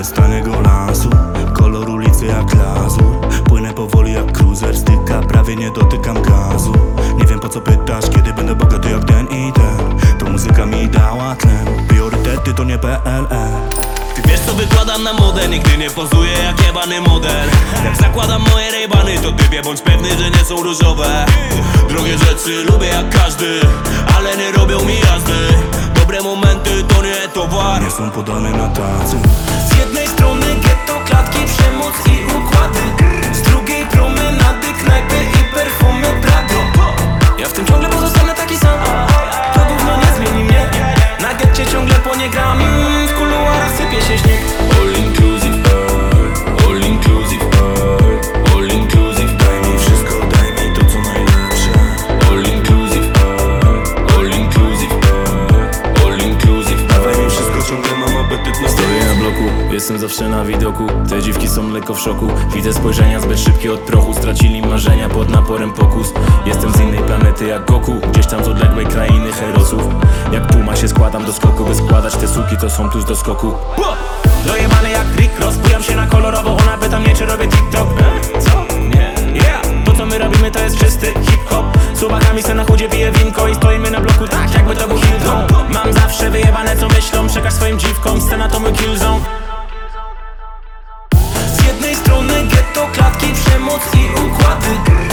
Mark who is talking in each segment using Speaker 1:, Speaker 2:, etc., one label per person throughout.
Speaker 1: Bez taniego lansu Kolor ulicy jak lazur Płynę powoli jak cruiser Styka, prawie nie dotykam gazu. Nie wiem po co pytasz, kiedy będę bogaty jak ten i ten. To muzyka mi dała tlen. Priorytety to nie PLN
Speaker 2: Ty wiesz co wykładam na modę, nigdy nie pozuję jak jebany model. Jak zakładam moje rejbany, to ty bądź pewny, że nie są różowe. Drogie rzeczy lubię jak każdy, ale nie robią mi jazdy Nie
Speaker 1: są podane na tacy.
Speaker 3: Z jednej strony getto, klatki, przemoc i układy. Z drugiej promenady, knajpy i perfumy Prady Ja w tym ciągle pozostanę taki sam. To gówno nie zmieni mnie. Na getcie ciągle po nie gram. W kuluarach sypie się śnieg
Speaker 4: jestem zawsze na widoku. Te dziwki są lekko w szoku. Widzę spojrzenia zbyt szybkie. Od trochu Stracili marzenia pod naporem pokus. Jestem z innej planety jak Goku. Gdzieś tam z odległej krainy herosów. Jak puma się składam do skoku By składać te suki to są tuż do skoku.
Speaker 3: Dojebany jak Rick. Ross się na kolorowo, ona pyta mnie czy robię TikTok. E? Co? Nie. Yeah. To co my robimy to jest czysty hip-hop. Z ubakami se na chudzie piję winko I stoimy na bloku tak jakby to był Hilton. Mam zawsze wyjebane co myślą. Przekaż swoim dziwkom, scena to mój killzone klatki, przemoc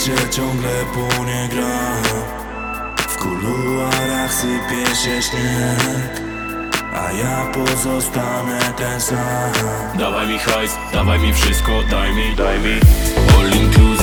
Speaker 1: Getcie ciągle płonie gra. W kuluarach sypie się śnieg A ja pozostanę ten sam.
Speaker 2: Dawaj mi hajs, dawaj mi wszystko, daj mi, daj mi All inclusive